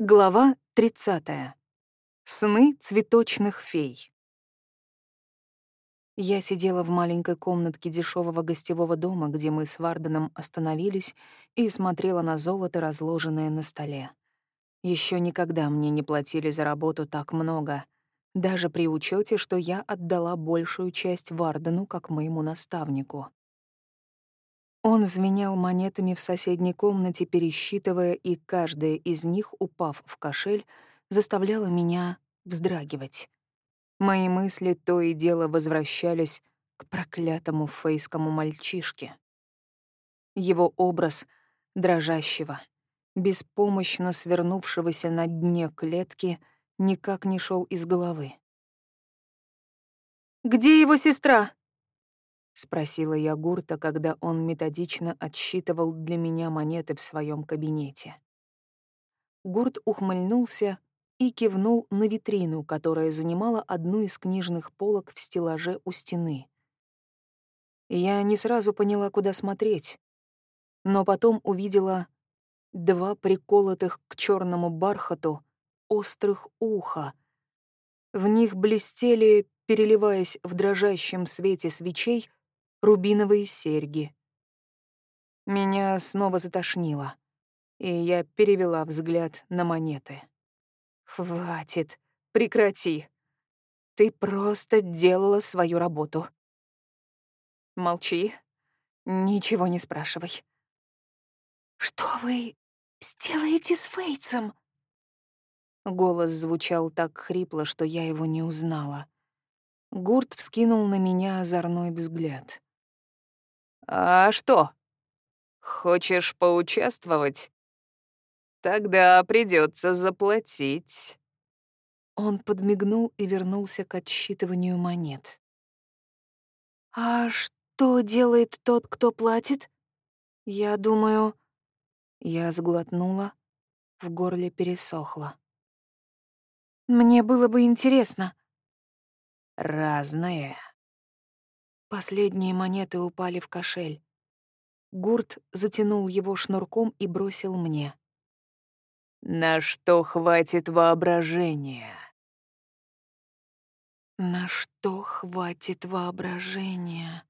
Глава 30. Сны цветочных фей. Я сидела в маленькой комнатке дешевого гостевого дома, где мы с Варденом остановились, и смотрела на золото, разложенное на столе. Еще никогда мне не платили за работу так много, даже при учете, что я отдала большую часть Вардену как моему наставнику. Он звенел монетами в соседней комнате, пересчитывая, и каждая из них, упав в кошель, заставляла меня вздрагивать. Мои мысли то и дело возвращались к проклятому фейскому мальчишке. Его образ дрожащего, беспомощно свернувшегося на дне клетки, никак не шел из головы. «Где его сестра?» — спросила я Гурта, когда он методично отсчитывал для меня монеты в своем кабинете. Гурт ухмыльнулся и кивнул на витрину, которая занимала одну из книжных полок в стеллаже у стены. Я не сразу поняла, куда смотреть, но потом увидела два приколотых к черному бархату острых уха. В них блестели, переливаясь в дрожащем свете свечей, рубиновые серьги. Меня снова затошнило, и я перевела взгляд на монеты. «Хватит, прекрати. Ты просто делала свою работу». «Молчи, ничего не спрашивай». «Что вы сделаете с Фейтсом?» Голос звучал так хрипло, что я его не узнала. Гурт вскинул на меня озорной взгляд. «А что? Хочешь поучаствовать? Тогда придется заплатить». Он подмигнул и вернулся к отсчитыванию монет. «А что делает тот, кто платит? Я думаю...» Я сглотнула, в горле пересохло. «Мне было бы интересно». «Разное», Последние монеты упали в кошель. Гурт затянул его шнурком и бросил мне. «На что хватит воображения?» «На что хватит воображения?»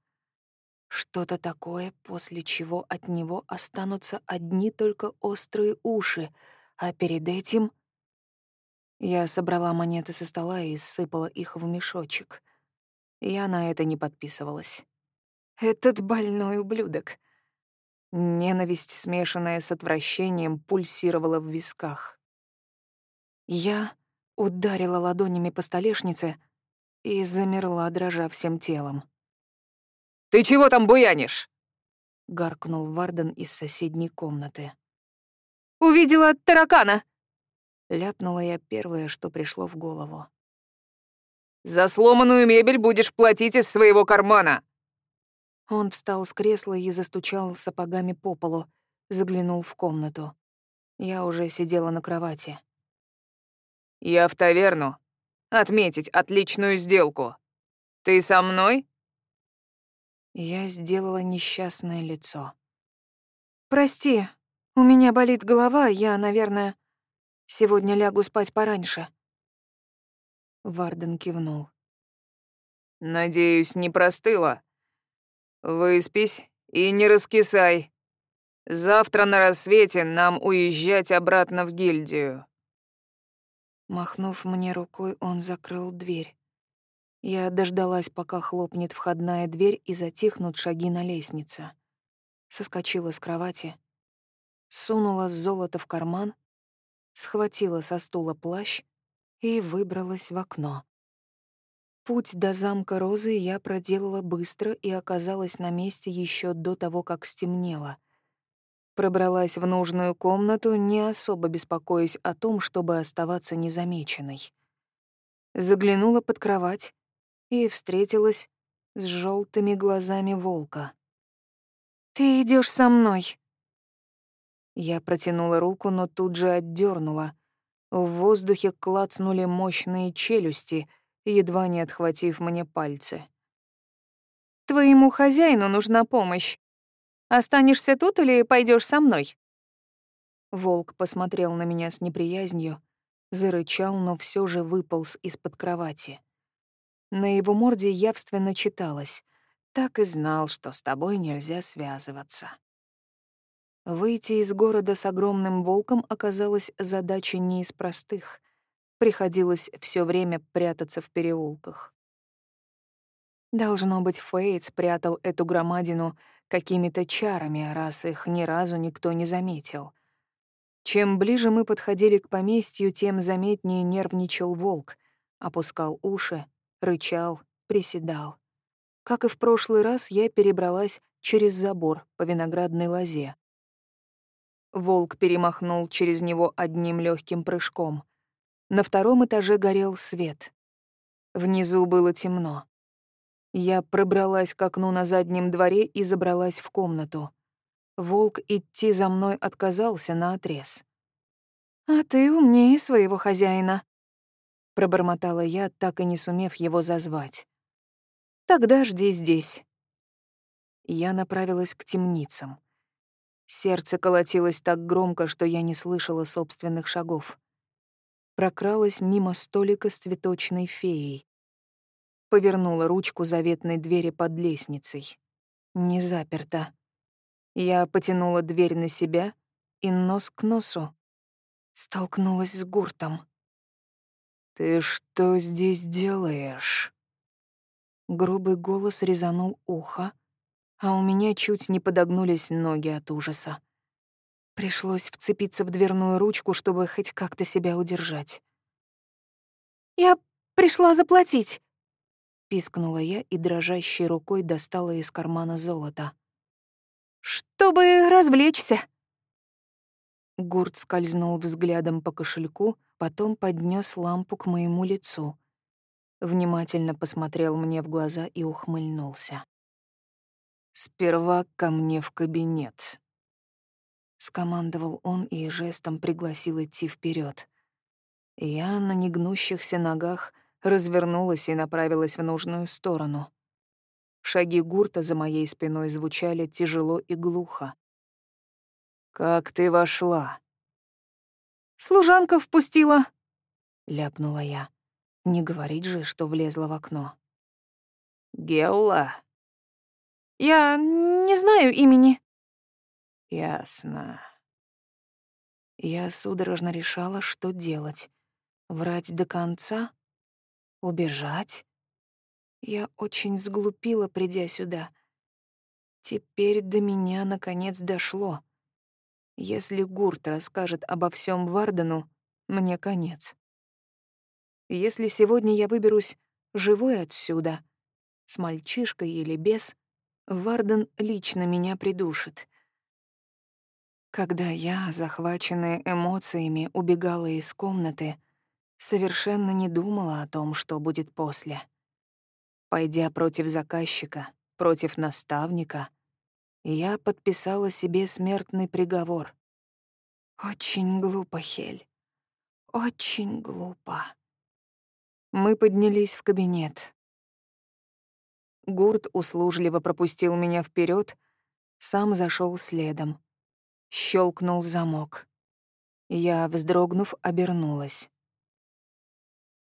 Что-то такое, после чего от него останутся одни только острые уши, а перед этим... Я собрала монеты со стола и сыпала их в мешочек. Я на это не подписывалась. Этот больной ублюдок. Ненависть, смешанная с отвращением, пульсировала в висках. Я ударила ладонями по столешнице и замерла, дрожа всем телом. «Ты чего там буянишь?» — гаркнул Варден из соседней комнаты. «Увидела таракана!» — ляпнула я первое, что пришло в голову. За сломанную мебель будешь платить из своего кармана!» Он встал с кресла и застучал сапогами по полу, заглянул в комнату. Я уже сидела на кровати. «Я в таверну. Отметить отличную сделку. Ты со мной?» Я сделала несчастное лицо. «Прости, у меня болит голова, я, наверное, сегодня лягу спать пораньше». Варден кивнул. «Надеюсь, не простыла. Выспись и не раскисай. Завтра на рассвете нам уезжать обратно в гильдию». Махнув мне рукой, он закрыл дверь. Я дождалась, пока хлопнет входная дверь и затихнут шаги на лестнице. Соскочила с кровати, сунула золото в карман, схватила со стула плащ и выбралась в окно. Путь до замка Розы я проделала быстро и оказалась на месте еще до того, как стемнело. Пробралась в нужную комнату, не особо беспокоясь о том, чтобы оставаться незамеченной. Заглянула под кровать и встретилась с желтыми глазами волка. «Ты идешь со мной!» Я протянула руку, но тут же отдернула, в воздухе клацнули мощные челюсти, едва не отхватив мне пальцы. «Твоему хозяину нужна помощь. Останешься тут или пойдешь со мной?» Волк посмотрел на меня с неприязнью, зарычал, но все же выполз из-под кровати. На его морде явственно читалось «Так и знал, что с тобой нельзя связываться». Выйти из города с огромным волком оказалась задачей не из простых. Приходилось все время прятаться в переулках. Должно быть, Фейт спрятал эту громадину какими-то чарами, раз их ни разу никто не заметил. Чем ближе мы подходили к поместью, тем заметнее нервничал волк, опускал уши, рычал, приседал. Как и в прошлый раз, я перебралась через забор по виноградной лозе. Волк перемахнул через него одним легким прыжком. На втором этаже горел свет. Внизу было темно. Я пробралась к окну на заднем дворе и забралась в комнату. Волк идти за мной отказался на отрез. «А ты умнее своего хозяина», — пробормотала я, так и не сумев его зазвать. «Тогда жди здесь». Я направилась к темницам. Сердце колотилось так громко, что я не слышала собственных шагов. Прокралась мимо столика с цветочной феей. Повернула ручку заветной двери под лестницей. Не заперта. Я потянула дверь на себя и нос к носу. Столкнулась с гуртом. «Ты что здесь делаешь?» Грубый голос резанул ухо, а у меня чуть не подогнулись ноги от ужаса. Пришлось вцепиться в дверную ручку, чтобы хоть как-то себя удержать. «Я пришла заплатить!» — пискнула я и дрожащей рукой достала из кармана золото. «Чтобы развлечься!» Гурт скользнул взглядом по кошельку, потом поднес лампу к моему лицу. Внимательно посмотрел мне в глаза и ухмыльнулся. «Сперва ко мне в кабинет», — скомандовал он и жестом пригласил идти вперед. Я на негнущихся ногах развернулась и направилась в нужную сторону. Шаги гурта за моей спиной звучали тяжело и глухо. «Как ты вошла?» «Служанка впустила», — ляпнула я. Не говорить же, что влезла в окно. «Гелла?» Я не знаю имени». «Ясно». Я судорожно решала, что делать. Врать до конца? Убежать? Я очень сглупила, придя сюда. Теперь до меня наконец дошло. Если Гурт расскажет обо всем Вардену, мне конец. Если сегодня я выберусь живой отсюда, с мальчишкой или без, Варден лично меня придушит. Когда я, захваченная эмоциями, убегала из комнаты, совершенно не думала о том, что будет после. Пойдя против заказчика, против наставника, я подписала себе смертный приговор. Очень глупо, Хель. Очень глупо. Мы поднялись в кабинет. Гурт услужливо пропустил меня вперед, сам зашел следом. Щелкнул замок. Я, вздрогнув, обернулась.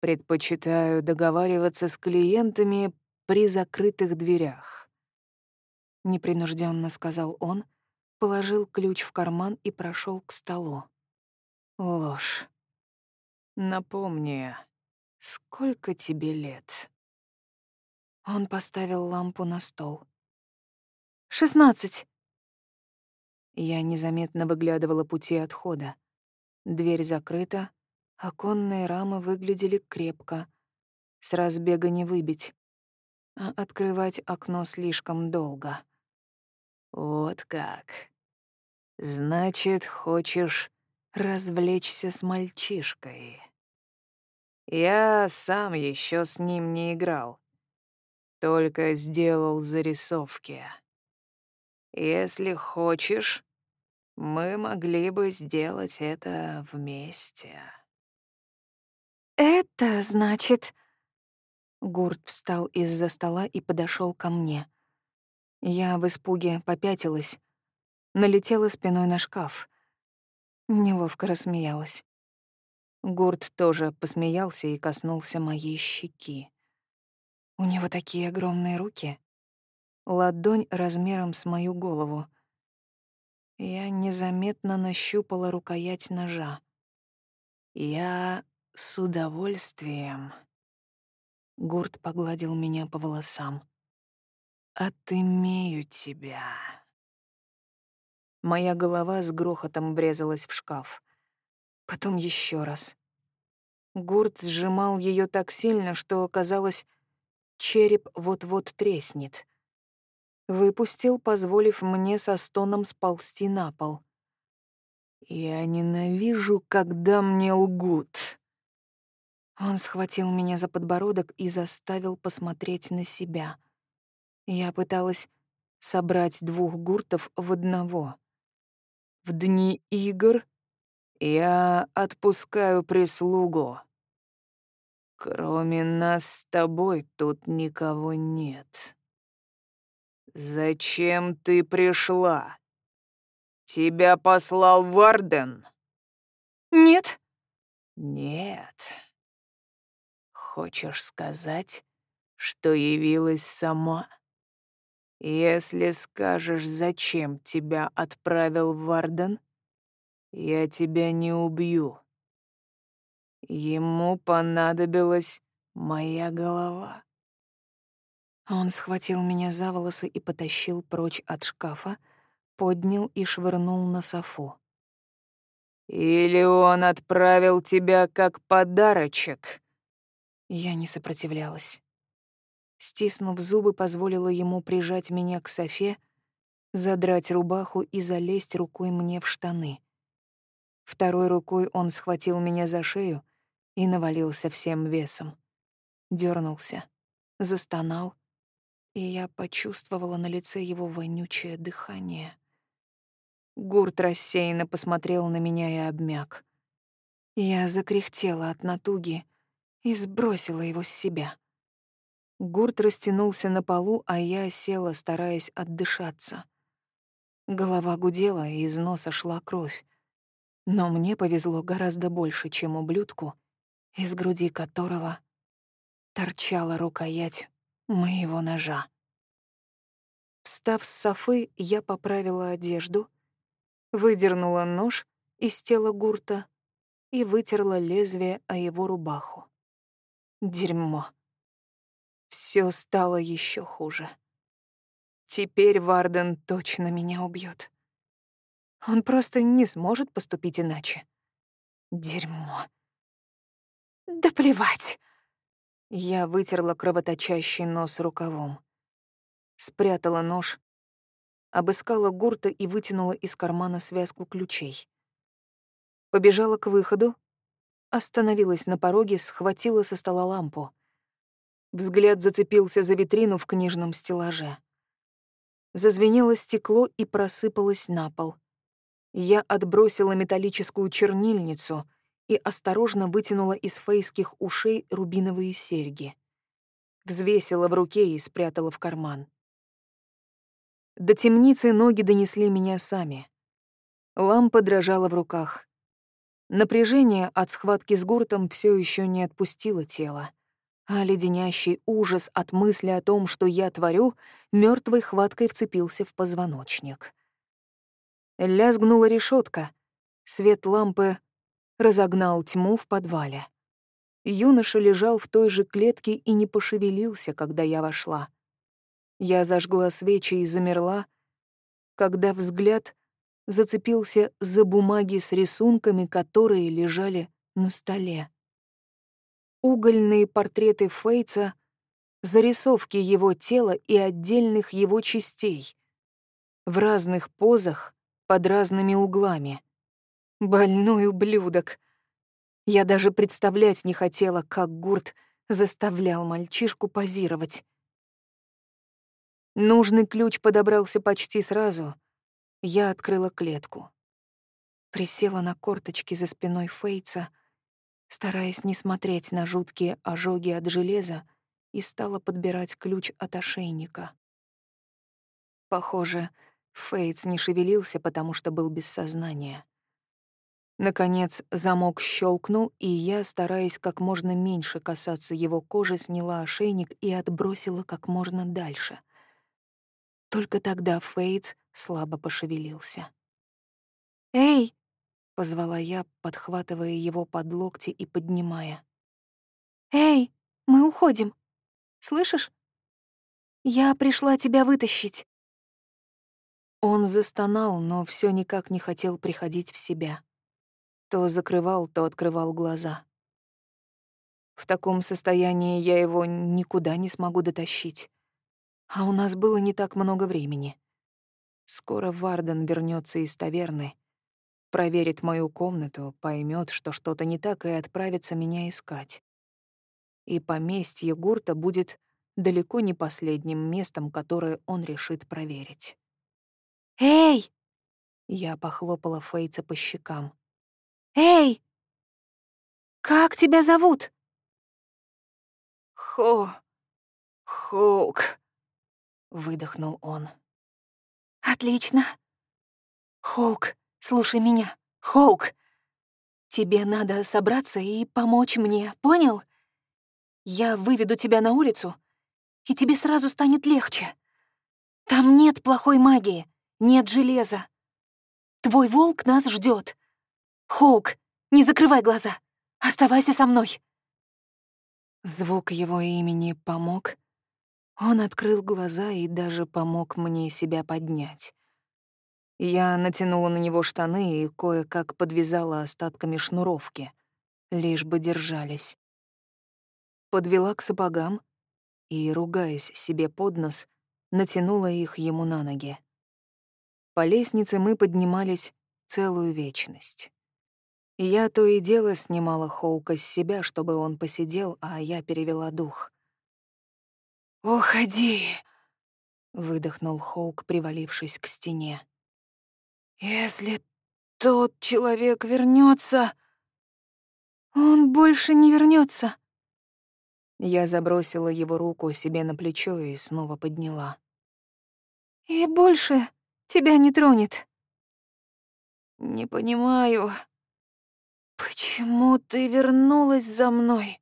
«Предпочитаю договариваться с клиентами при закрытых дверях», — непринужденно сказал он, положил ключ в карман и прошел к столу. Ложь. Напомни, сколько тебе лет? Он поставил лампу на стол. «Шестнадцать!» Я незаметно выглядывала пути отхода. Дверь закрыта, оконные рамы выглядели крепко. С разбега не выбить. А открывать окно слишком долго. «Вот как. Значит, хочешь развлечься с мальчишкой?» Я сам еще с ним не играл только сделал зарисовки. Если хочешь, мы могли бы сделать это вместе. Это значит... Гурт встал из-за стола и подошел ко мне. Я в испуге попятилась, налетела спиной на шкаф. Неловко рассмеялась. Гурт тоже посмеялся и коснулся моей щеки. У него такие огромные руки. Ладонь размером с мою голову. Я незаметно нащупала рукоять ножа. Я с удовольствием. Гурт погладил меня по волосам. «Отымею тебя». Моя голова с грохотом врезалась в шкаф. Потом еще раз. Гурт сжимал ее так сильно, что, казалось, череп вот-вот треснет. Выпустил, позволив мне со стоном сползти на пол. «Я ненавижу, когда мне лгут». Он схватил меня за подбородок и заставил посмотреть на себя. Я пыталась собрать двух гуртов в одного. В дни игр я отпускаю прислугу. Кроме нас с тобой тут никого нет. Зачем ты пришла? Тебя послал Варден? Нет. Нет. Хочешь сказать, что явилась сама? Если скажешь, зачем тебя отправил Варден, я тебя не убью. Ему понадобилась моя голова. Он схватил меня за волосы и потащил прочь от шкафа, поднял и швырнул на софу. «Или он отправил тебя как подарочек?» Я не сопротивлялась. Стиснув зубы, позволила ему прижать меня к софе, задрать рубаху и залезть рукой мне в штаны. Второй рукой он схватил меня за шею и навалился всем весом. дернулся, застонал, и я почувствовала на лице его вонючее дыхание. Гурт рассеянно посмотрел на меня и обмяк. Я закряхтела от натуги и сбросила его с себя. Гурт растянулся на полу, а я села, стараясь отдышаться. Голова гудела, и из носа шла кровь. Но мне повезло гораздо больше, чем ублюдку, из груди которого торчала рукоять моего ножа. Встав с софы, я поправила одежду, выдернула нож из тела гурта и вытерла лезвие о его рубаху. Дерьмо. Все стало еще хуже. Теперь Варден точно меня убьет. Он просто не сможет поступить иначе. Дерьмо. Да плевать. Я вытерла кровоточащий нос рукавом. Спрятала нож, обыскала гурта и вытянула из кармана связку ключей. Побежала к выходу, остановилась на пороге, схватила со стола лампу. Взгляд зацепился за витрину в книжном стеллаже. Зазвенело стекло и просыпалось на пол. Я отбросила металлическую чернильницу и осторожно вытянула из фейских ушей рубиновые серьги. Взвесила в руке и спрятала в карман. До темницы ноги донесли меня сами. Лампа дрожала в руках. Напряжение от схватки с гуртом все еще не отпустило тело а леденящий ужас от мысли о том, что я творю, мертвой хваткой вцепился в позвоночник. Лязгнула решетка. Свет лампы разогнал тьму в подвале. Юноша лежал в той же клетке и не пошевелился, когда я вошла. Я зажгла свечи и замерла, когда взгляд зацепился за бумаги с рисунками, которые лежали на столе угольные портреты Фейтса, зарисовки его тела и отдельных его частей, в разных позах, под разными углами. Больной ублюдок. Я даже представлять не хотела, как Гурт заставлял мальчишку позировать. Нужный ключ подобрался почти сразу. Я открыла клетку. Присела на корточки за спиной Фейтса, стараясь не смотреть на жуткие ожоги от железа, и стала подбирать ключ от ошейника. Похоже, Фейтс не шевелился, потому что был без сознания. Наконец замок щелкнул, и я, стараясь как можно меньше касаться его кожи, сняла ошейник и отбросила как можно дальше. Только тогда Фейтс слабо пошевелился. «Эй!» — позвала я, подхватывая его под локти и поднимая. «Эй, мы уходим. Слышишь? Я пришла тебя вытащить». Он застонал, но все никак не хотел приходить в себя. То закрывал, то открывал глаза. В таком состоянии я его никуда не смогу дотащить. А у нас было не так много времени. Скоро Варден вернется из таверны, проверит мою комнату, поймет, что что-то не так, и отправится меня искать. И поместье Гурта будет далеко не последним местом, которое он решит проверить. «Эй!» Я похлопала Фейца по щекам. «Эй! Как тебя зовут?» «Хо... Хоук», — выдохнул он. «Отлично. Хоук, слушай меня. Хоук, тебе надо собраться и помочь мне, понял? Я выведу тебя на улицу, и тебе сразу станет легче. Там нет плохой магии, нет железа. Твой волк нас ждет. Хоук, не закрывай глаза. Оставайся со мной. Звук его имени помог. Он открыл глаза и даже помог мне себя поднять. Я натянула на него штаны и кое-как подвязала остатками шнуровки, лишь бы держались. Подвела к сапогам и, ругаясь себе под нос, натянула их ему на ноги. По лестнице мы поднимались целую вечность. Я то и дело снимала Хоука с себя, чтобы он посидел, а я перевела дух. «Уходи!» — выдохнул Хоук, привалившись к стене. «Если тот человек вернется, он больше не вернется. Я забросила его руку себе на плечо и снова подняла. «И больше тебя не тронет». «Не понимаю», «Почему ты вернулась за мной?»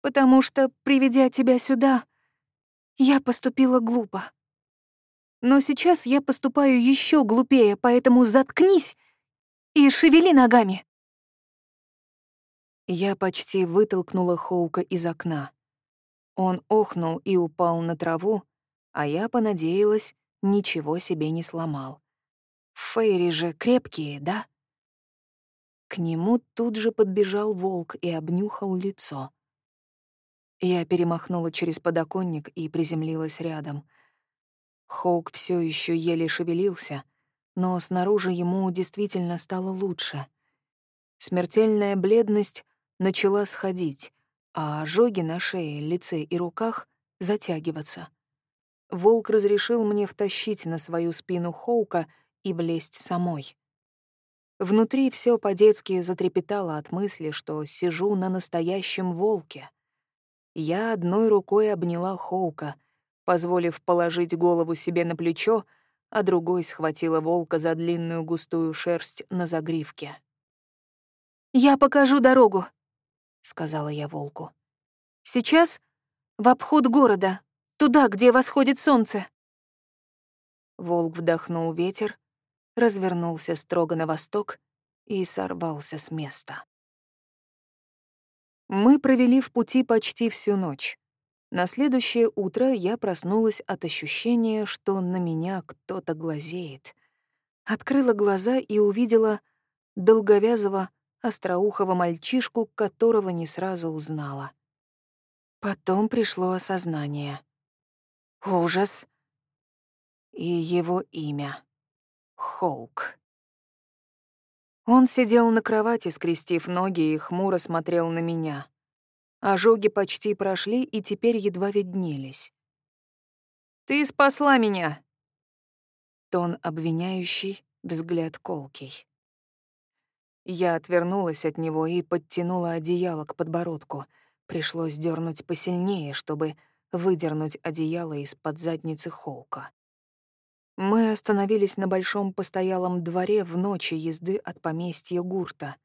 «Потому что, приведя тебя сюда, я поступила глупо. Но сейчас я поступаю еще глупее, поэтому заткнись и шевели ногами». Я почти вытолкнула Хоука из окна. Он охнул и упал на траву, а я понадеялась, ничего себе не сломал. Фейри же крепкие, да? К нему тут же подбежал волк и обнюхал лицо. Я перемахнула через подоконник и приземлилась рядом. Хоук все еще еле шевелился, но снаружи ему действительно стало лучше. Смертельная бледность начала сходить, а ожоги на шее, лице и руках затягиваться. Волк разрешил мне втащить на свою спину Хоука и влезть самой. Внутри все по-детски затрепетало от мысли, что сижу на настоящем волке. Я одной рукой обняла Хоука, позволив положить голову себе на плечо, а другой схватила волка за длинную густую шерсть на загривке. «Я покажу дорогу», — сказала я волку. «Сейчас в обход города, туда, где восходит солнце». Волк вдохнул ветер, развернулся строго на восток и сорвался с места. Мы провели в пути почти всю ночь. На следующее утро я проснулась от ощущения, что на меня кто-то глазеет. Открыла глаза и увидела долговязого, остроухого мальчишку, которого не сразу узнала. Потом пришло осознание. Ужас. И его имя. Хоук. Он сидел на кровати, скрестив ноги, и хмуро смотрел на меня. Ожоги почти прошли и теперь едва виднелись. «Ты спасла меня!» Тон обвиняющий, взгляд колкий. Я отвернулась от него и подтянула одеяло к подбородку. Пришлось дернуть посильнее, чтобы выдернуть одеяло из-под задницы Хоука. Мы остановились на большом постоялом дворе в ночи езды от поместья Гурта.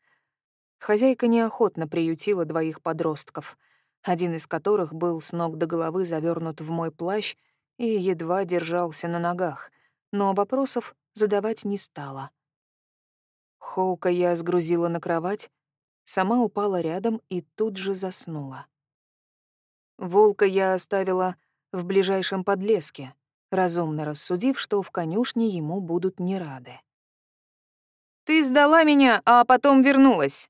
Хозяйка неохотно приютила двоих подростков, один из которых был с ног до головы завернут в мой плащ и едва держался на ногах, но вопросов задавать не стала. Хоука я сгрузила на кровать, сама упала рядом и тут же заснула. Волка я оставила в ближайшем подлеске, разумно рассудив, что в конюшне ему будут не рады. «Ты сдала меня, а потом вернулась.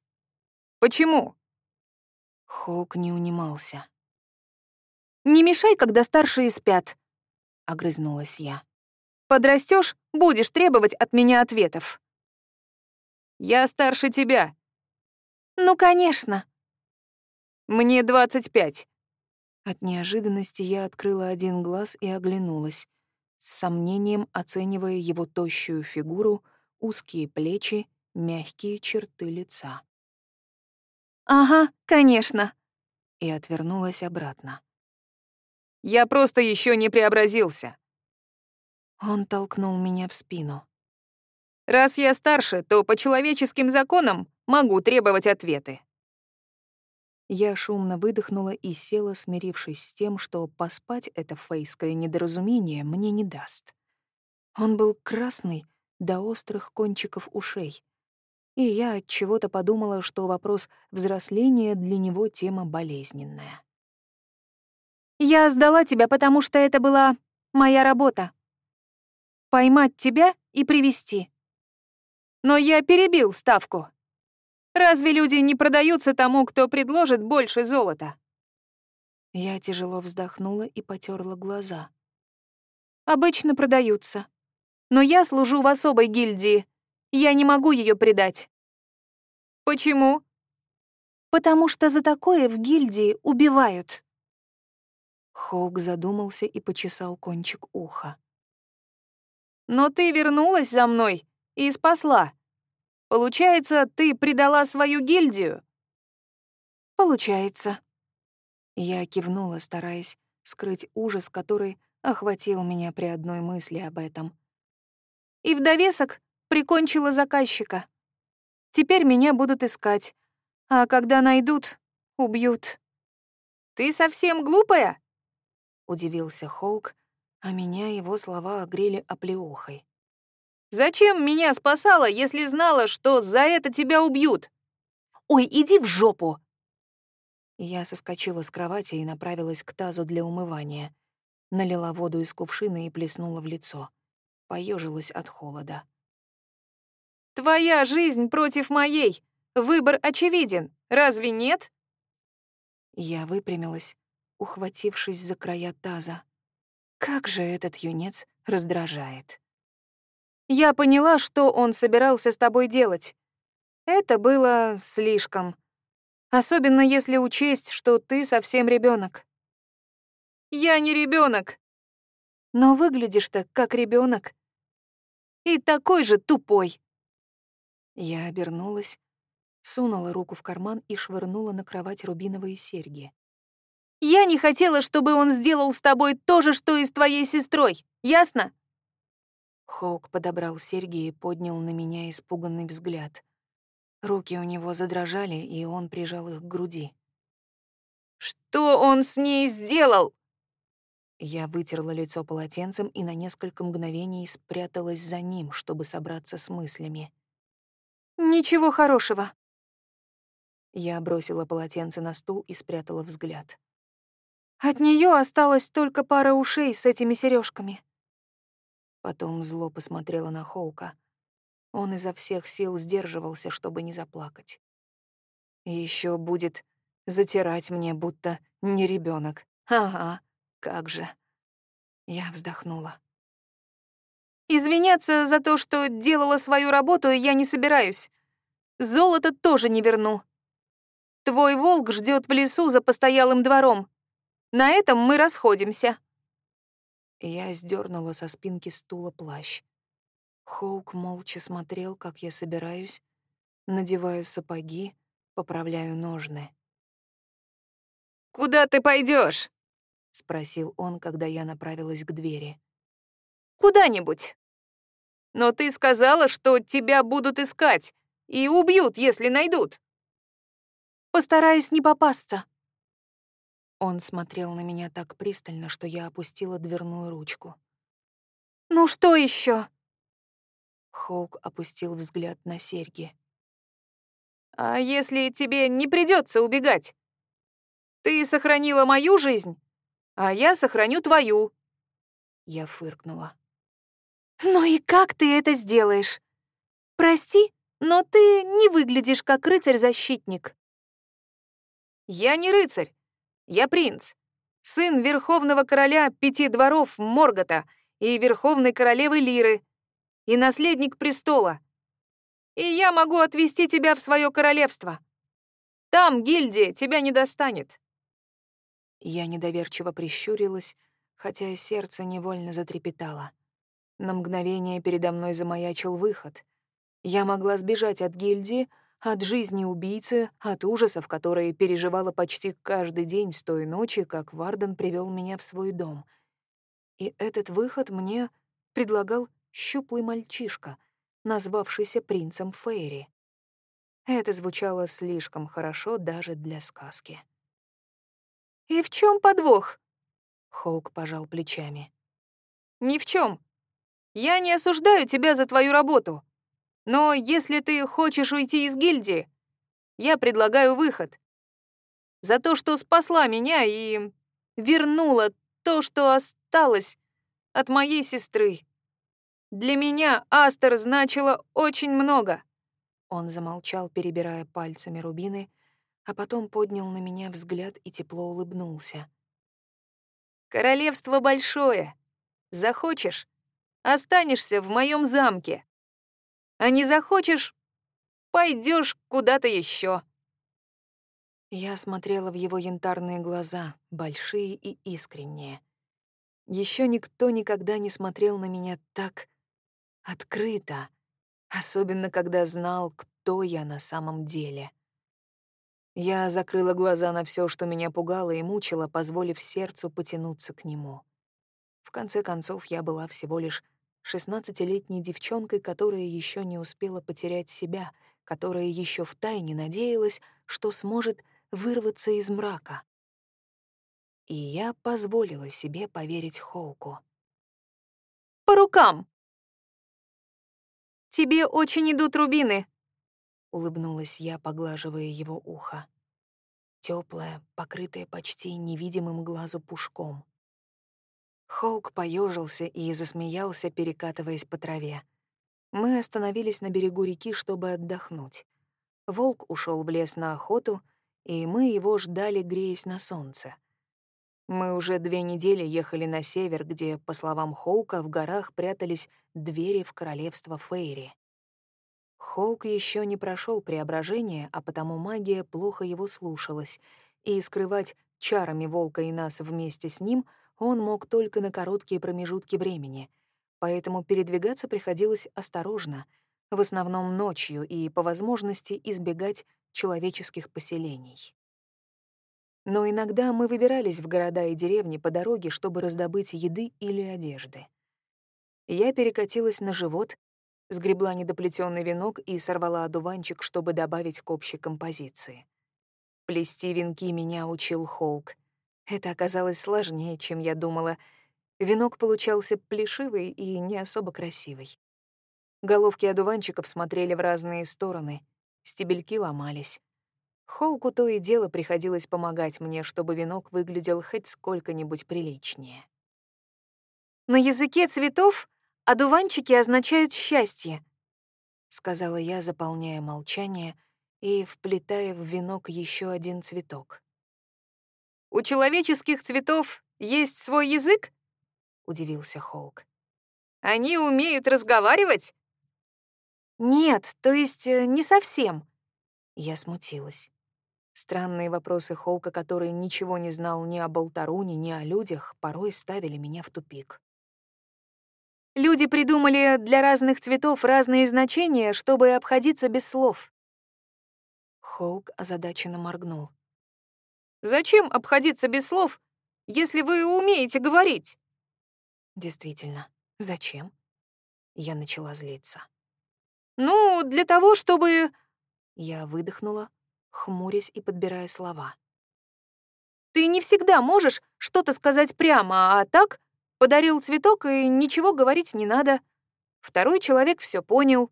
Почему?» Хоук не унимался. «Не мешай, когда старшие спят», — огрызнулась я. Подрастешь, будешь требовать от меня ответов». «Я старше тебя». «Ну, конечно». «Мне двадцать пять». От неожиданности я открыла один глаз и оглянулась, с сомнением оценивая его тощую фигуру, узкие плечи, мягкие черты лица. «Ага, конечно», и отвернулась обратно. «Я просто еще не преобразился. Он толкнул меня в спину. «Раз я старше, то по человеческим законам могу требовать ответы». Я шумно выдохнула и села, смирившись с тем, что поспать это фейское недоразумение мне не даст. Он был красный до острых кончиков ушей, и я от чего-то подумала, что вопрос взросления для него тема болезненная. «Я сдала тебя, потому что это была моя работа», поймать тебя и привести. Но я перебил ставку. Разве люди не продаются тому, кто предложит больше золота? Я тяжело вздохнула и потерла глаза. Обычно продаются. Но я служу в особой гильдии. Я не могу ее предать. Почему? Потому что за такое в гильдии убивают. Хоук задумался и почесал кончик уха. Но ты вернулась за мной и спасла. Получается, ты предала свою гильдию?» «Получается». Я кивнула, стараясь скрыть ужас, который охватил меня при одной мысли об этом. И в довесок прикончила заказчика. Теперь меня будут искать, а когда найдут, убьют. «Ты совсем глупая?» — удивился Хоук, а меня его слова огрели оплеухой. «Зачем меня спасала, если знала, что за это тебя убьют?» «Ой, иди в жопу!» Я соскочила с кровати и направилась к тазу для умывания. Налила воду из кувшина и плеснула в лицо. Поежилась от холода. «Твоя жизнь против моей! Выбор очевиден, разве нет?» Я выпрямилась, ухватившись за края таза. Как же этот юнец раздражает. Я поняла, что он собирался с тобой делать. Это было слишком. Особенно если учесть, что ты совсем ребенок. Я не ребенок. Но выглядишь-то как ребенок. И такой же тупой. Я обернулась, сунула руку в карман и швырнула на кровать рубиновые серьги. Я не хотела, чтобы он сделал с тобой то же, что и с твоей сестрой. Ясно?» Хоук подобрал серьги и поднял на меня испуганный взгляд. Руки у него задрожали, и он прижал их к груди. «Что он с ней сделал?» Я вытерла лицо полотенцем и на несколько мгновений спряталась за ним, чтобы собраться с мыслями. «Ничего хорошего». Я бросила полотенце на стул и спрятала взгляд. От нее осталась только пара ушей с этими сережками. Потом зло посмотрела на Хоука. Он изо всех сил сдерживался, чтобы не заплакать. Еще будет затирать мне, будто не ребенок. Ага, как же. Я вздохнула. Извиняться за то, что делала свою работу, я не собираюсь. Золото тоже не верну. Твой волк ждет в лесу за постоялым двором. На этом мы расходимся». Я сдернула со спинки стула плащ. Хоук молча смотрел, как я собираюсь, надеваю сапоги, поправляю ножны. «Куда ты пойдешь? спросил он, когда я направилась к двери. Куда-нибудь. Но ты сказала, что тебя будут искать и убьют, если найдут. Постараюсь не попасться. Он смотрел на меня так пристально, что я опустила дверную ручку. «Ну что еще? Хоук опустил взгляд на серьги. «А если тебе не придется убегать? Ты сохранила мою жизнь, а я сохраню твою». Я фыркнула. «Ну и как ты это сделаешь? Прости, но ты не выглядишь как рыцарь-защитник». «Я не рыцарь, я принц, сын верховного короля пяти дворов Моргота и верховной королевы Лиры, и наследник престола. И я могу отвезти тебя в свое королевство. Там гильдия тебя не достанет». Я недоверчиво прищурилась, хотя сердце невольно затрепетало. На мгновение передо мной замаячил выход. Я могла сбежать от гильдии, от жизни убийцы, от ужасов, которые переживала почти каждый день с той ночи, как Варден привел меня в свой дом. И этот выход мне предлагал щуплый мальчишка, назвавшийся принцем Фейри. Это звучало слишком хорошо даже для сказки. «И в чем подвох?» Хоук пожал плечами. «Ни в чем. Я не осуждаю тебя за твою работу. Но если ты хочешь уйти из гильдии, я предлагаю выход. За то, что спасла меня и вернула то, что осталось от моей сестры. Для меня Астер значила очень много. Он замолчал, перебирая пальцами рубины, а потом поднял на меня взгляд и тепло улыбнулся. Королевство большое. Захочешь — останешься в моем замке. А не захочешь — пойдешь куда-то еще. Я смотрела в его янтарные глаза, большие и искренние. Еще никто никогда не смотрел на меня так открыто, особенно когда знал, кто я на самом деле. Я закрыла глаза на все, что меня пугало и мучило, позволив сердцу потянуться к нему. В конце концов, я была всего лишь шестнадцатилетней девчонкой, которая еще не успела потерять себя, которая еще втайне надеялась, что сможет вырваться из мрака. И я позволила себе поверить Хоуку. «По рукам!» «Тебе очень идут рубины!» — улыбнулась я, поглаживая его ухо. Теплое, покрытое почти невидимым глазу пушком. Хоук поежился и засмеялся, перекатываясь по траве. Мы остановились на берегу реки, чтобы отдохнуть. Волк ушел в лес на охоту, и мы его ждали, греясь на солнце. Мы уже две недели ехали на север, где, по словам Хоука, в горах прятались двери в королевство Фейри. Хоук еще не прошел преображение, а потому магия плохо его слушалась, и скрывать чарами волка и нас вместе с ним он мог только на короткие промежутки времени, поэтому передвигаться приходилось осторожно, в основном ночью и, по возможности, избегать человеческих поселений. Но иногда мы выбирались в города и деревни по дороге, чтобы раздобыть еды или одежды. Я перекатилась на живот, сгребла недоплетенный венок и сорвала одуванчик, чтобы добавить к общей композиции. Плести венки меня учил Хоук — это оказалось сложнее, чем я думала. Венок получался плешивый и не особо красивый. Головки одуванчиков смотрели в разные стороны, стебельки ломались. Хоуку то и дело приходилось помогать мне, чтобы венок выглядел хоть сколько-нибудь приличнее. «На языке цветов одуванчики означают счастье», — сказала я, заполняя молчание и вплетая в венок еще один цветок. У человеческих цветов есть свой язык? Удивился Хоук. Они умеют разговаривать? Нет, то есть э, не совсем. Я смутилась. Странные вопросы Хоука, который ничего не знал ни о Болтаруне, ни о людях, порой ставили меня в тупик. Люди придумали для разных цветов разные значения, чтобы обходиться без слов. Хоук озадаченно моргнул. Зачем обходиться без слов, если вы умеете говорить? Действительно, «Зачем?» Я начала злиться. «Ну, для того, чтобы...» Я выдохнула, хмурясь и подбирая слова. «Ты не всегда можешь что-то сказать прямо, а так подарил цветок, и ничего говорить не надо. Второй человек все понял.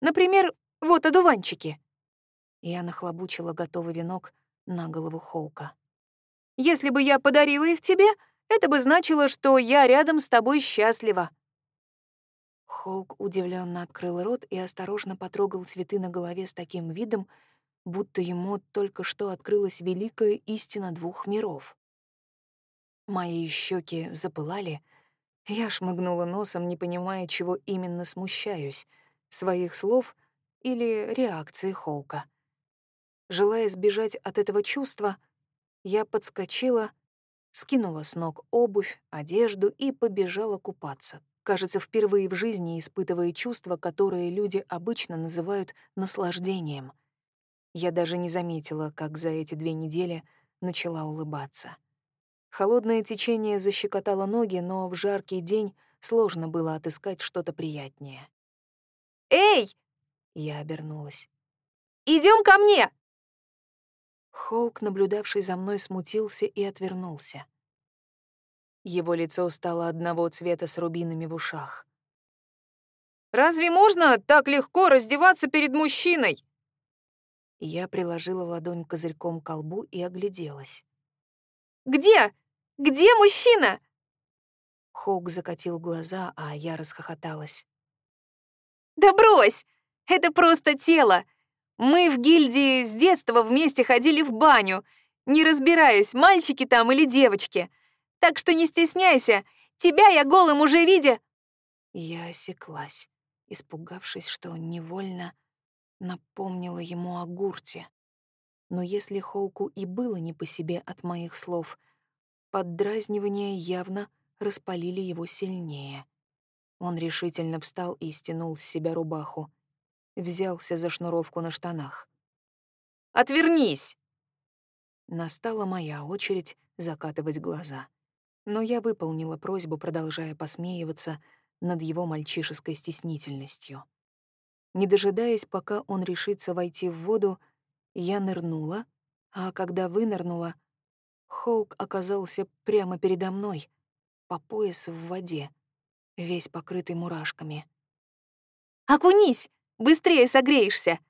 Например, вот одуванчики». Я нахлобучила готовый венок на голову Хоука. «Если бы я подарила их тебе, это бы значило, что я рядом с тобой счастлива». Хоук удивленно открыл рот и осторожно потрогал цветы на голове с таким видом, будто ему только что открылась великая истина двух миров. Мои щеки запылали. Я шмыгнула носом, не понимая, чего именно смущаюсь — своих слов или реакции Хоука. Желая сбежать от этого чувства, я подскочила, скинула с ног обувь, одежду и побежала купаться. Кажется, впервые в жизни испытывая чувства, которые люди обычно называют наслаждением. Я даже не заметила, как за эти две недели начала улыбаться. Холодное течение защекотало ноги, но в жаркий день сложно было отыскать что-то приятнее. «Эй!» — я обернулась. Идем ко мне!» Хоук, наблюдавший за мной, смутился и отвернулся. Его лицо стало одного цвета с рубинами в ушах. «Разве можно так легко раздеваться перед мужчиной?» Я приложила ладонь козырьком к колбу и огляделась. «Где? Где мужчина?» Хоук закатил глаза, а я расхохоталась. «Да брось! Это просто тело! Мы в гильдии с детства вместе ходили в баню, не разбираясь, мальчики там или девочки. Так что не стесняйся, тебя я голым уже видя...» Я осеклась, испугавшись, что невольно напомнила ему о гурте. Но если Хоуку и было не по себе от моих слов, поддразнивания явно распалили его сильнее. Он решительно встал и стянул с себя рубаху взялся за шнуровку на штанах. «Отвернись!» Настала моя очередь закатывать глаза. Но я выполнила просьбу, продолжая посмеиваться над его мальчишеской стеснительностью. Не дожидаясь, пока он решится войти в воду, я нырнула, а когда вынырнула, Хоук оказался прямо передо мной, по пояс в воде, весь покрытый мурашками. «Окунись! Быстрее согреешься.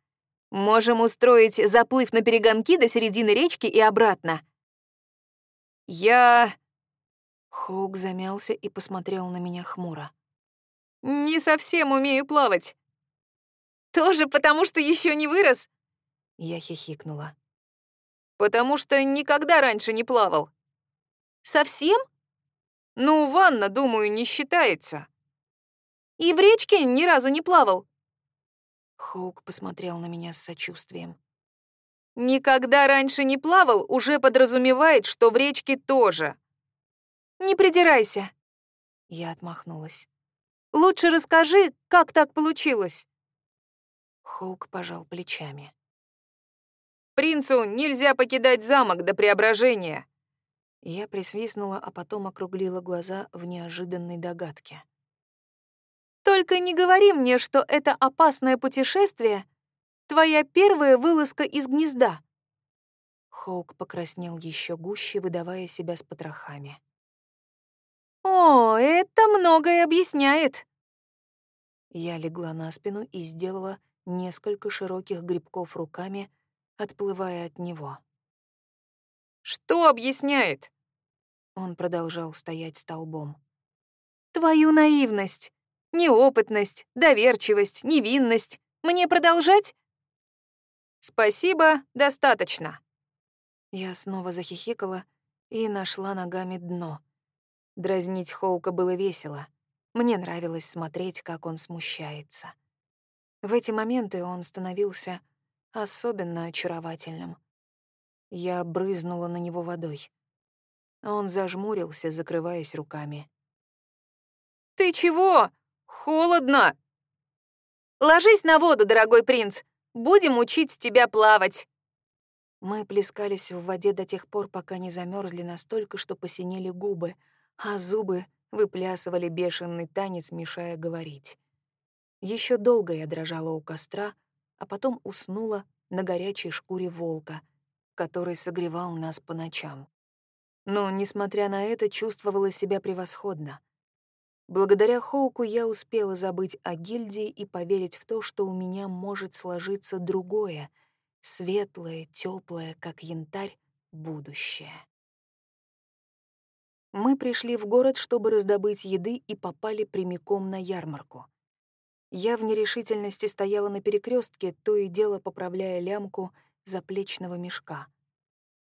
Можем устроить заплыв на перегонки до середины речки и обратно. Я... Хоук замялся и посмотрел на меня хмуро. Не совсем умею плавать. Тоже потому, что еще не вырос? Я хихикнула. Потому что никогда раньше не плавал. Совсем? Ну, ванна, думаю, не считается. И в речке ни разу не плавал. Хоук посмотрел на меня с сочувствием. «Никогда раньше не плавал» уже подразумевает, что в речке тоже. «Не придирайся». Я отмахнулась. «Лучше расскажи, как так получилось». Хоук пожал плечами. «Принцу нельзя покидать замок до преображения». Я присвистнула, а потом округлила глаза в неожиданной догадке. Только не говори мне, что это опасное путешествие — твоя первая вылазка из гнезда». Хоук покраснел еще гуще, выдавая себя с потрохами. «О, это многое объясняет». Я легла на спину и сделала несколько широких грибков руками, отплывая от него. «Что объясняет?» Он продолжал стоять столбом. «Твою наивность. Неопытность, доверчивость, невинность. Мне продолжать? Спасибо, достаточно. Я снова захихикала и нашла ногами дно. Дразнить Хоука было весело. Мне нравилось смотреть, как он смущается. В эти моменты он становился особенно очаровательным. Я брызнула на него водой. Он зажмурился, закрываясь руками. «Ты чего?» Холодно. Ложись на воду, дорогой принц. Будем учить тебя плавать. Мы плескались в воде до тех пор, пока не замерзли настолько, что посинели губы, а зубы выплясывали бешеный танец, мешая говорить. Еще долго я дрожала у костра, а потом уснула на горячей шкуре волка, который согревал нас по ночам. Но, несмотря на это, чувствовала себя превосходно. Благодаря Хоуку я успела забыть о гильдии и поверить в то, что у меня может сложиться другое, светлое, теплое, как янтарь, будущее. Мы пришли в город, чтобы раздобыть еды, и попали прямиком на ярмарку. Я в нерешительности стояла на перекрестке, то и дело поправляя лямку заплечного мешка.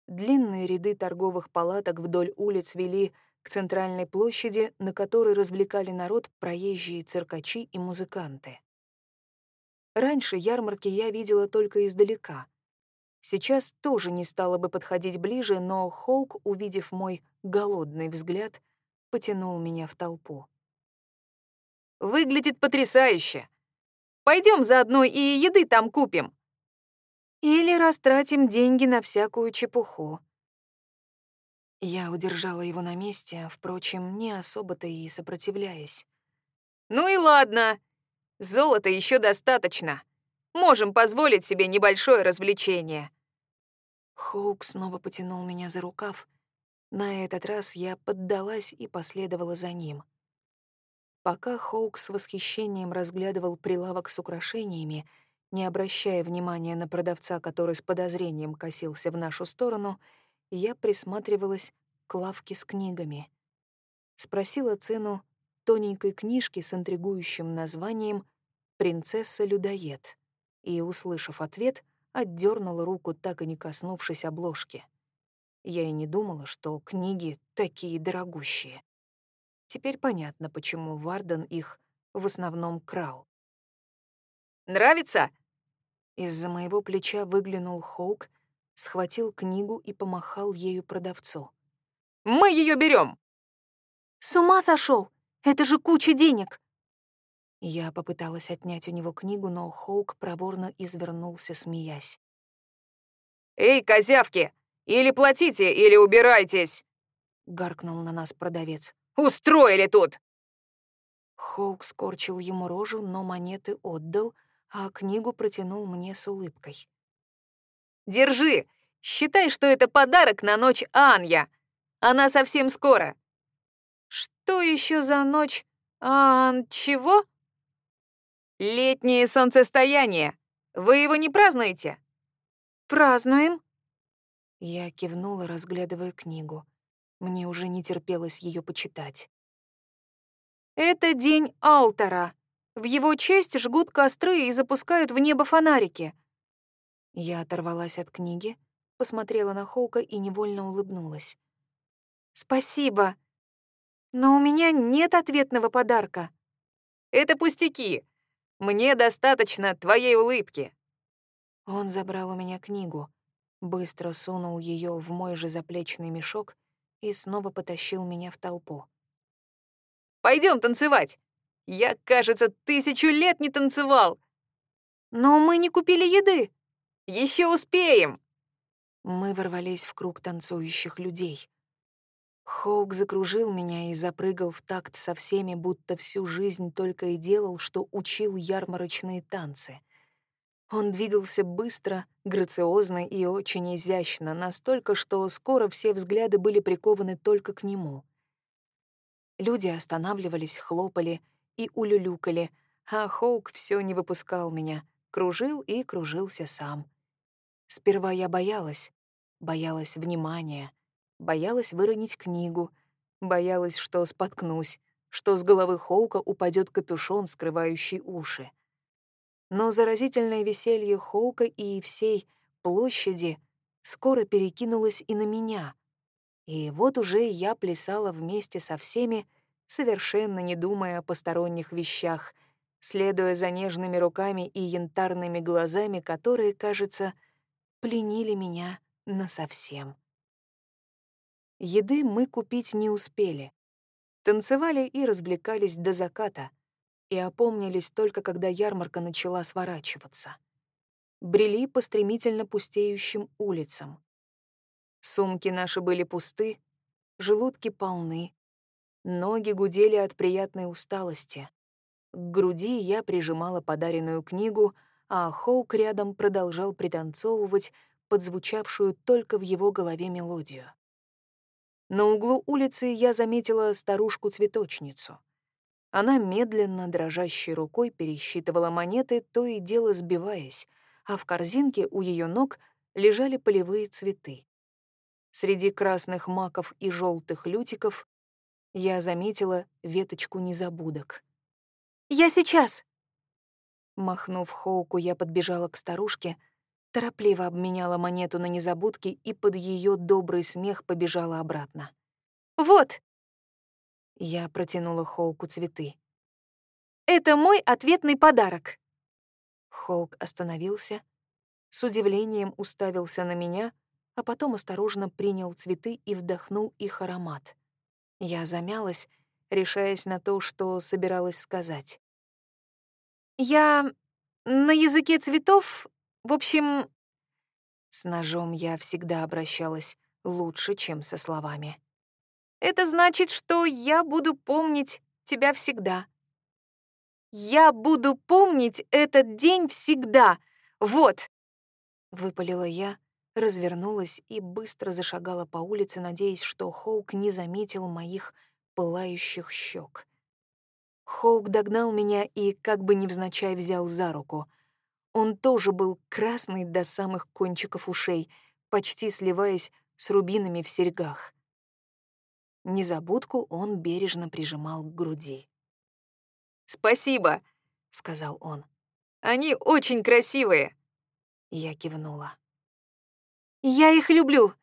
Длинные ряды торговых палаток вдоль улиц вели к центральной площади, на которой развлекали народ проезжие циркачи и музыканты. Раньше ярмарки я видела только издалека. Сейчас тоже не стала бы подходить ближе, но Хоук, увидев мой голодный взгляд, потянул меня в толпу. «Выглядит потрясающе! Пойдем заодно и еды там купим!» «Или растратим деньги на всякую чепуху». Я удержала его на месте, впрочем, не особо-то и сопротивляясь. «Ну и ладно. Золота еще достаточно. Можем позволить себе небольшое развлечение». Хоук снова потянул меня за рукав. На этот раз я поддалась и последовала за ним. Пока Хоук с восхищением разглядывал прилавок с украшениями, не обращая внимания на продавца, который с подозрением косился в нашу сторону, я присматривалась к лавке с книгами. Спросила цену тоненькой книжки с интригующим названием «Принцесса-людоед» и, услышав ответ, отдернула руку, так и не коснувшись обложки. Я и не думала, что книги такие дорогущие. Теперь понятно, почему Варден их в основном крал. «Нравится?» Из-за моего плеча выглянул Хоук, схватил книгу и помахал ею продавцу. «Мы ее берем!» «С ума сошел! Это же куча денег!» Я попыталась отнять у него книгу, но Хоук проворно извернулся, смеясь. «Эй, козявки! Или платите, или убирайтесь!» — гаркнул на нас продавец. «Устроили тут!» Хоук скорчил ему рожу, но монеты отдал, а книгу протянул мне с улыбкой. «Держи! Считай, что это подарок на ночь Анья. Она совсем скоро». «Что еще за ночь? Ан... чего?» «Летнее солнцестояние. Вы его не празднуете?» «Празднуем». Я кивнула, разглядывая книгу. Мне уже не терпелось ее почитать. «Это день Алтара. В его честь жгут костры и запускают в небо фонарики». Я оторвалась от книги, посмотрела на Хоука и невольно улыбнулась. «Спасибо, но у меня нет ответного подарка». «Это пустяки. Мне достаточно твоей улыбки». Он забрал у меня книгу, быстро сунул ее в мой же заплечный мешок и снова потащил меня в толпу. Пойдем танцевать. Я, кажется, тысячу лет не танцевал. Но мы не купили еды. Еще успеем. Мы ворвались в круг танцующих людей. Хоук закружил меня и запрыгал в такт со всеми, будто всю жизнь только и делал, что учил ярмарочные танцы. Он двигался быстро, грациозно и очень изящно, настолько, что скоро все взгляды были прикованы только к нему. Люди останавливались, хлопали и улюлюкали, а Хоук все не выпускал меня, кружил и кружился сам. Сперва я боялась, боялась внимания, Боялась выронить книгу, боялась, что споткнусь, что с головы Хоука упадет капюшон, скрывающий уши. Но заразительное веселье Хоука и всей площади скоро перекинулось и на меня. И вот уже я плясала вместе со всеми, совершенно не думая о посторонних вещах, следуя за нежными руками и янтарными глазами, которые, кажется, пленили меня насовсем. Еды мы купить не успели. Танцевали и развлекались до заката, и опомнились только, когда ярмарка начала сворачиваться. Брели по стремительно пустеющим улицам. Сумки наши были пусты, желудки полны. Ноги гудели от приятной усталости. К груди я прижимала подаренную книгу, а Хоук рядом продолжал пританцовывать подзвучавшую только в его голове мелодию. На углу улицы я заметила старушку-цветочницу. Она медленно, дрожащей рукой пересчитывала монеты, то и дело сбиваясь, а в корзинке у ее ног лежали полевые цветы. Среди красных маков и желтых лютиков я заметила веточку незабудок. «Я сейчас!» Махнув Хоуку, я подбежала к старушке, торопливо обменяла монету на незабудки и под ее добрый смех побежала обратно. «Вот!» Я протянула Хоуку цветы. «Это мой ответный подарок!» Хоук остановился, с удивлением уставился на меня, а потом осторожно принял цветы и вдохнул их аромат. Я замялась, решаясь на то, что собиралась сказать. «Я на языке цветов, в общем...» С ножом я всегда обращалась лучше, чем со словами. «Это значит, что я буду помнить тебя всегда. Я буду помнить этот день всегда. Вот!» Выпалила я, развернулась и быстро зашагала по улице, надеясь, что Хоук не заметил моих пылающих щек. Хоук догнал меня и как бы невзначай взял за руку. Он тоже был красный до самых кончиков ушей, почти сливаясь с рубинами в серьгах. Незабудку он бережно прижимал к груди. «Спасибо», — сказал он. «Они очень красивые». Я кивнула. «Я их люблю»,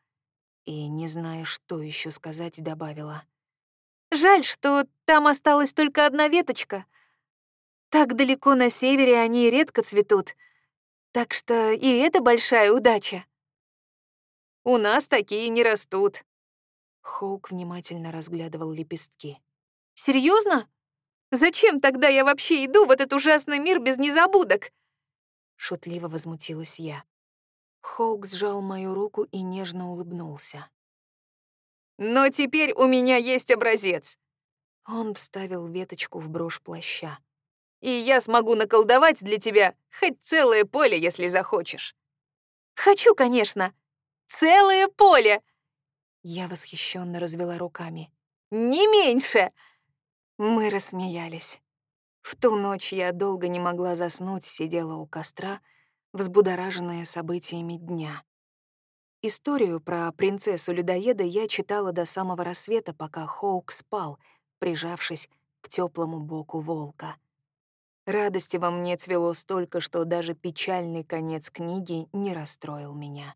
и, не зная, что еще сказать, добавила. Жаль, что там осталась только одна веточка. Так далеко на севере они редко цветут. Так что и это большая удача. У нас такие не растут. Хоук внимательно разглядывал лепестки. Серьезно? Зачем тогда я вообще иду в этот ужасный мир без незабудок? Шутливо возмутилась я. Хоук сжал мою руку и нежно улыбнулся. Но теперь у меня есть образец. Он вставил веточку в брошь плаща. И я смогу наколдовать для тебя хоть целое поле, если захочешь. Хочу, конечно. Целое поле. Я восхищенно развела руками. Не меньше. Мы рассмеялись. В ту ночь я долго не могла заснуть, сидела у костра, взбудораженная событиями дня. Историю про принцессу-людоеда я читала до самого рассвета, пока Хоук спал, прижавшись к теплому боку волка. Радости во мне цвело столько, что даже печальный конец книги не расстроил меня.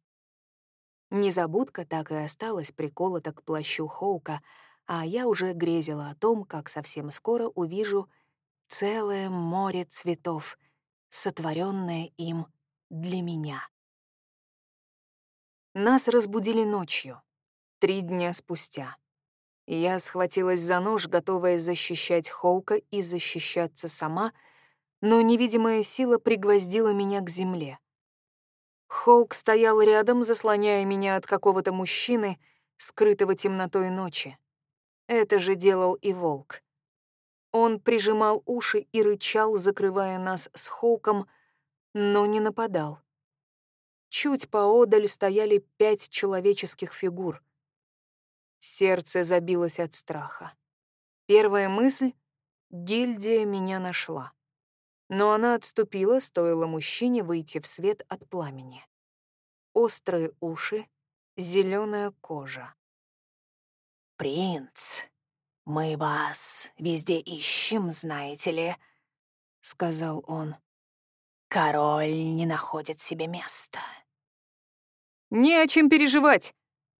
Незабудка так и осталась приколота к плащу Хоука, а я уже грезила о том, как совсем скоро увижу целое море цветов, сотворенное им для меня. Нас разбудили ночью, три дня спустя. Я схватилась за нож, готовая защищать Хоука и защищаться сама, но невидимая сила пригвоздила меня к земле. Хоук стоял рядом, заслоняя меня от какого-то мужчины, скрытого темнотой ночи. Это же делал и волк. Он прижимал уши и рычал, закрывая нас с Хоуком, но не нападал. Чуть поодаль стояли пять человеческих фигур. Сердце забилось от страха. Первая мысль — гильдия меня нашла. Но она отступила, стоило мужчине выйти в свет от пламени. Острые уши, зеленая кожа. «Принц, мы вас везде ищем, знаете ли», — сказал он. Король не находит себе места. «Не о чем переживать.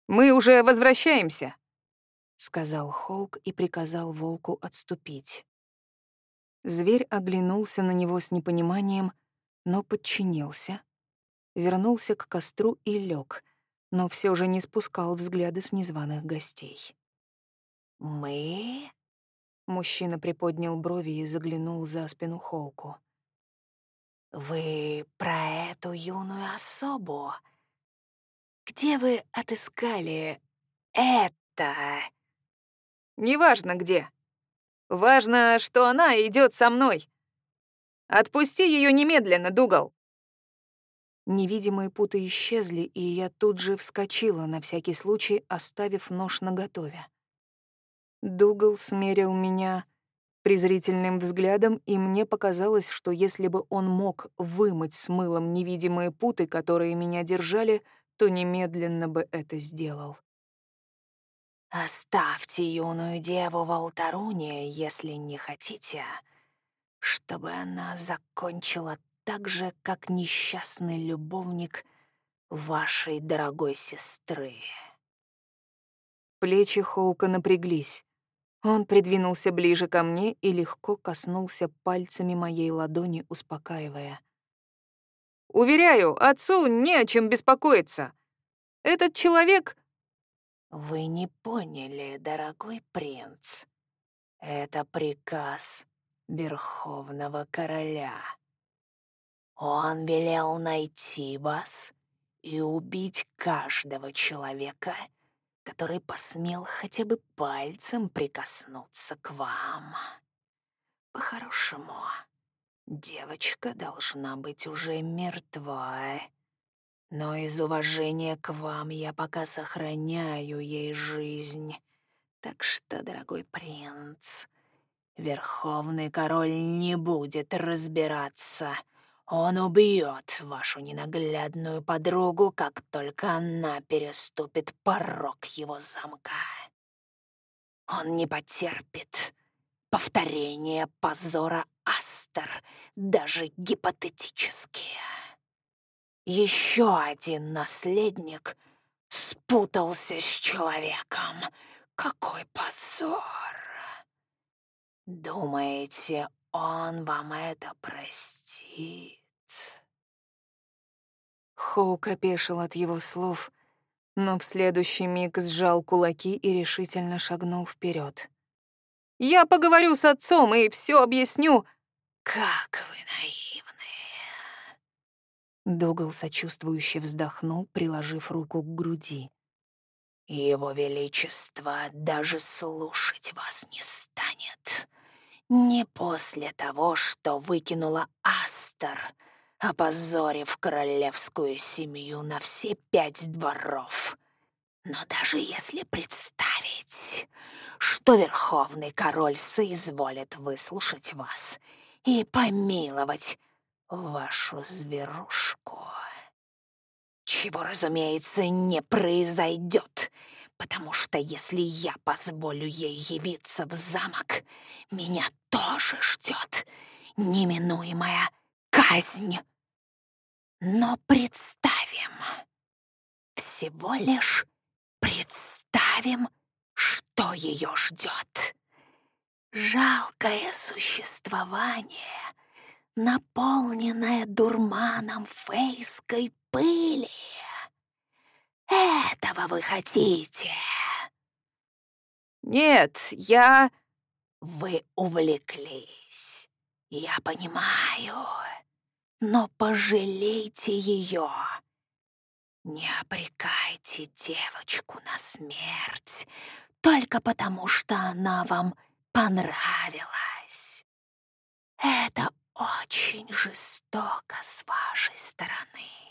Мы уже возвращаемся», — сказал Хоук и приказал волку отступить. Зверь оглянулся на него с непониманием, но подчинился, вернулся к костру и лег, но все же не спускал взгляда с незваных гостей. «Мы?» — мужчина приподнял брови и заглянул за спину Хоуку. «Вы про эту юную особу? Где вы отыскали это?» Неважно где. Важно, что она идет со мной. Отпусти ее немедленно, Дугал. Невидимые путы исчезли, и я тут же вскочила, на всякий случай оставив нож наготове. Дугал смерил меня презрительным взглядом, и мне показалось, что если бы он мог вымыть с мылом невидимые путы, которые меня держали, то немедленно бы это сделал. «Оставьте юную деву в алтаруне, если не хотите, чтобы она закончила так же, как несчастный любовник вашей дорогой сестры». Плечи Хоука напряглись. Он придвинулся ближе ко мне и легко коснулся пальцами моей ладони, успокаивая. «Уверяю, отцу не о чем беспокоиться. Этот человек...» «Вы не поняли, дорогой принц. Это приказ Верховного Короля. Он велел найти вас и убить каждого человека, который посмел хотя бы пальцем прикоснуться к вам. По-хорошему, девочка должна быть уже мертва. Но из уважения к вам я пока сохраняю ей жизнь. Так что, дорогой принц, Верховный Король не будет разбираться — он убьет вашу ненаглядную подругу, как только она переступит порог его замка. Он не потерпит повторения позора Астер, даже гипотетически. Еще один наследник спутался с человеком. Какой позор! Думаете, он вам это простит. Хоук опешил от его слов, но в следующий миг сжал кулаки и решительно шагнул вперед. «Я поговорю с отцом и все объясню». «Как вы наивные!» Дугал сочувствующе вздохнул, приложив руку к груди. «Его Величество даже слушать вас не станет. Не после того, что выкинула Астер, опозорив королевскую семью на все пять дворов. Но даже если представить, что верховный король соизволит выслушать вас и помиловать вашу зверушку, чего, разумеется, не произойдет — потому что если я позволю ей явиться в замок, меня тоже ждет неминуемая казнь. Но представим, всего лишь представим, что ее ждет. Жалкое существование, наполненное дурманом фейской пыли — этого вы хотите? Нет, я... Вы увлеклись. Я понимаю. Но пожалейте ее. Не обрекайте девочку на смерть только потому, что она вам понравилась. Это очень жестоко с вашей стороны.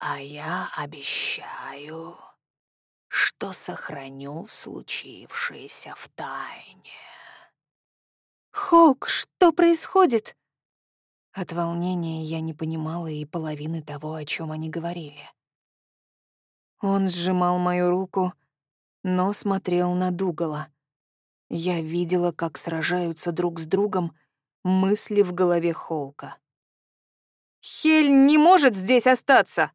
А я обещаю, что сохраню случившееся в тайне. «Хоук, что происходит?» От волнения я не понимала и половины того, о чем они говорили. Он сжимал мою руку, но смотрел на Дугала. Я видела, как сражаются друг с другом мысли в голове Хоука. «Хель не может здесь остаться!»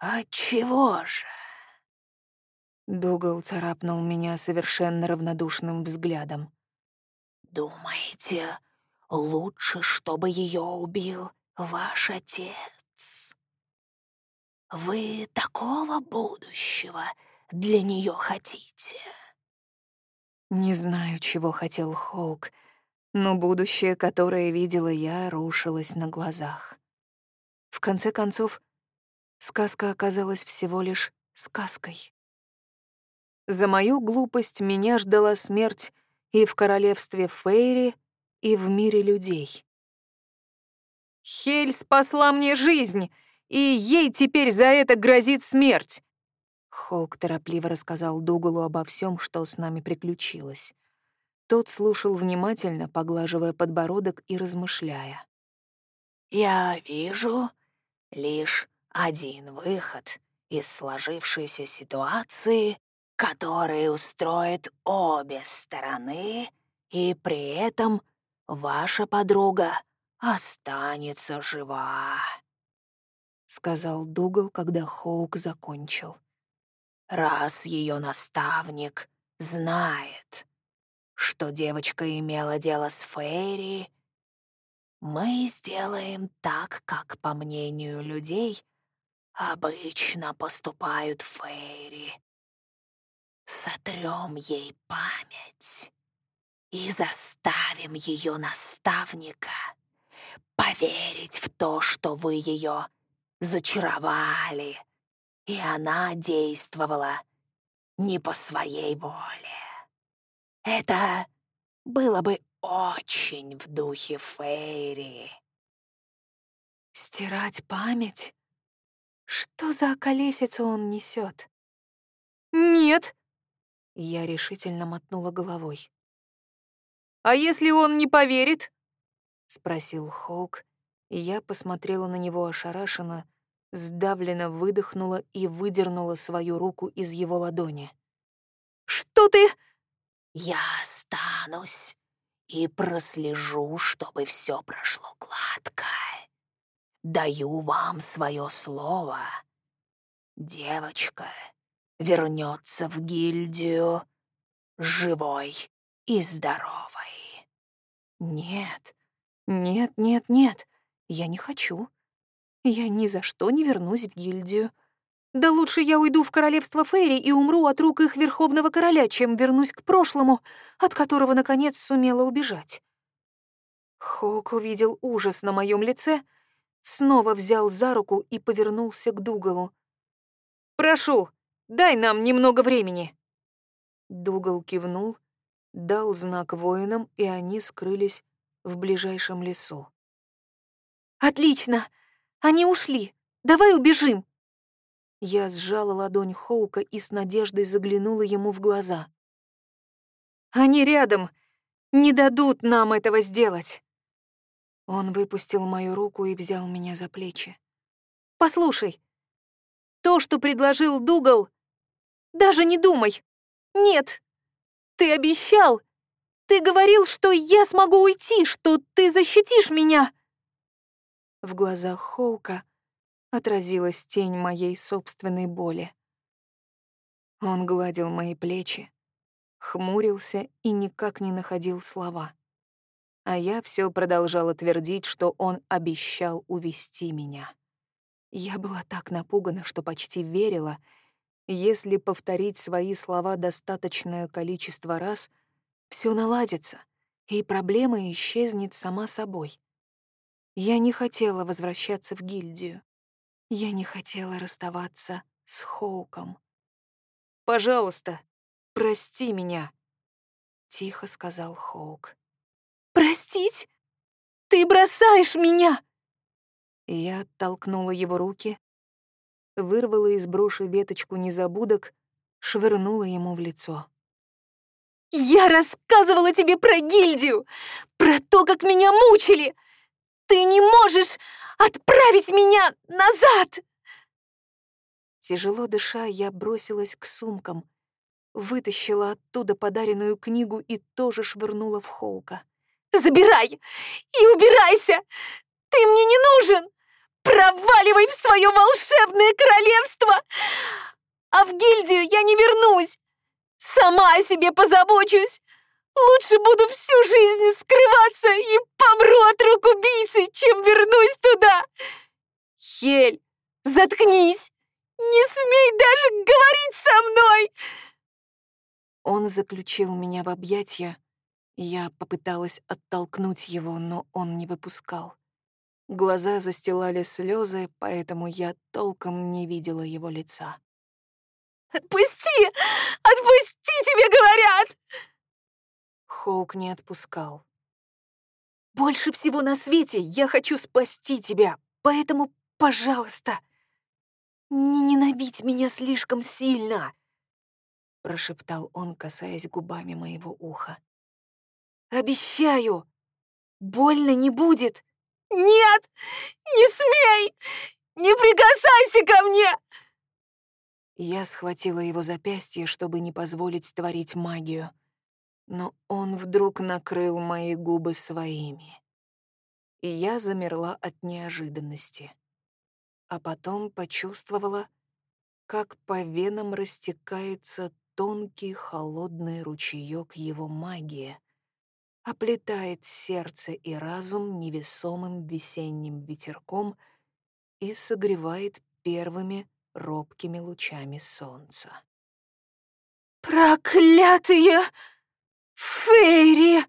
«Отчего же?» Дугал царапнул меня совершенно равнодушным взглядом. «Думаете, лучше, чтобы ее убил ваш отец? Вы такого будущего для нее хотите?» Не знаю, чего хотел Хоук, но будущее, которое видела я, рушилось на глазах. В конце концов, Сказка оказалась всего лишь сказкой. За мою глупость меня ждала смерть и в королевстве Фейри, и в мире людей. Хель спасла мне жизнь, и ей теперь за это грозит смерть. Хоук торопливо рассказал Дугалу обо всем, что с нами приключилось. Тот слушал внимательно, поглаживая подбородок и размышляя. «Я вижу лишь один выход из сложившейся ситуации, который устроит обе стороны, и при этом ваша подруга останется жива», — сказал Дугал, когда Хоук закончил. «Раз ее наставник знает, что девочка имела дело с Фейри, мы сделаем так, как, по мнению людей, обычно поступают Фейри. Сотрем ей память и заставим ее наставника поверить в то, что вы ее зачаровали, и она действовала не по своей воле. Это было бы очень в духе Фейри. Стирать память? Что за околесицу он несет? Нет. Я решительно мотнула головой. А если он не поверит? Спросил Хоук, и я посмотрела на него ошарашенно, сдавленно выдохнула и выдернула свою руку из его ладони. «Что ты...» Я останусь и прослежу, чтобы все прошло гладко. Даю вам свое слово. Девочка вернется в гильдию живой и здоровой. Нет, нет, нет, нет, я не хочу. Я ни за что не вернусь в гильдию. Да лучше я уйду в королевство Фейри и умру от рук их верховного короля, чем вернусь к прошлому, от которого, наконец, сумела убежать. Хоук увидел ужас на моем лице, снова взял за руку и повернулся к Дугалу. «Прошу, дай нам немного времени». Дугал кивнул, дал знак воинам, и они скрылись в ближайшем лесу. «Отлично! Они ушли! Давай убежим!» Я сжала ладонь Хоука и с надеждой заглянула ему в глаза. «Они рядом! Не дадут нам этого сделать!» Он выпустил мою руку и взял меня за плечи. «Послушай, то, что предложил Дугал, даже не думай! Нет! Ты обещал! Ты говорил, что я смогу уйти, что ты защитишь меня!» В глазах Хоука отразилась тень моей собственной боли. Он гладил мои плечи, хмурился и никак не находил слова. А я все продолжала твердить, что он обещал увести меня. Я была так напугана, что почти верила, если повторить свои слова достаточное количество раз, все наладится, и проблема исчезнет сама собой. Я не хотела возвращаться в гильдию. Я не хотела расставаться с Хоуком. «Пожалуйста, прости меня», — тихо сказал Хоук. «Простить? Ты бросаешь меня!» Я оттолкнула его руки, вырвала из броши веточку незабудок, швырнула ему в лицо. «Я рассказывала тебе про гильдию! Про то, как меня мучили! Ты не можешь отправить меня назад!» Тяжело дыша, я бросилась к сумкам, вытащила оттуда подаренную книгу и тоже швырнула в Хоука. «Забирай и убирайся! Ты мне не нужен! Проваливай в свое волшебное королевство! А в гильдию я не вернусь! Сама о себе позабочусь! Лучше буду всю жизнь скрываться и помру от рук убийцы, чем вернусь туда. Хель, заткнись! Не смей даже говорить со мной!» Он заключил меня в объятия. Я попыталась оттолкнуть его, но он не выпускал. Глаза застилали слезы, поэтому я толком не видела его лица. Отпусти! Отпусти, тебе говорят!» Хоук не отпускал. «Больше всего на свете я хочу спасти тебя, поэтому, пожалуйста, не ненавидь меня слишком сильно!» Прошептал он, касаясь губами моего уха. «Обещаю, больно не будет!» «Нет! Не смей! Не прикасайся ко мне!» Я схватила его запястье, чтобы не позволить творить магию. Но он вдруг накрыл мои губы своими. И я замерла от неожиданности. А потом почувствовала, как по венам растекается тонкий холодный ручеёк его магии, оплетает сердце и разум невесомым весенним ветерком и согревает первыми робкими лучами солнца. «Проклятые фейри!»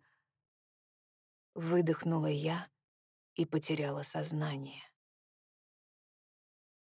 Выдохнула я и потеряла сознание.